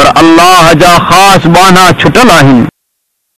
پر اللہ جا خاص بانا چھٹل آہیں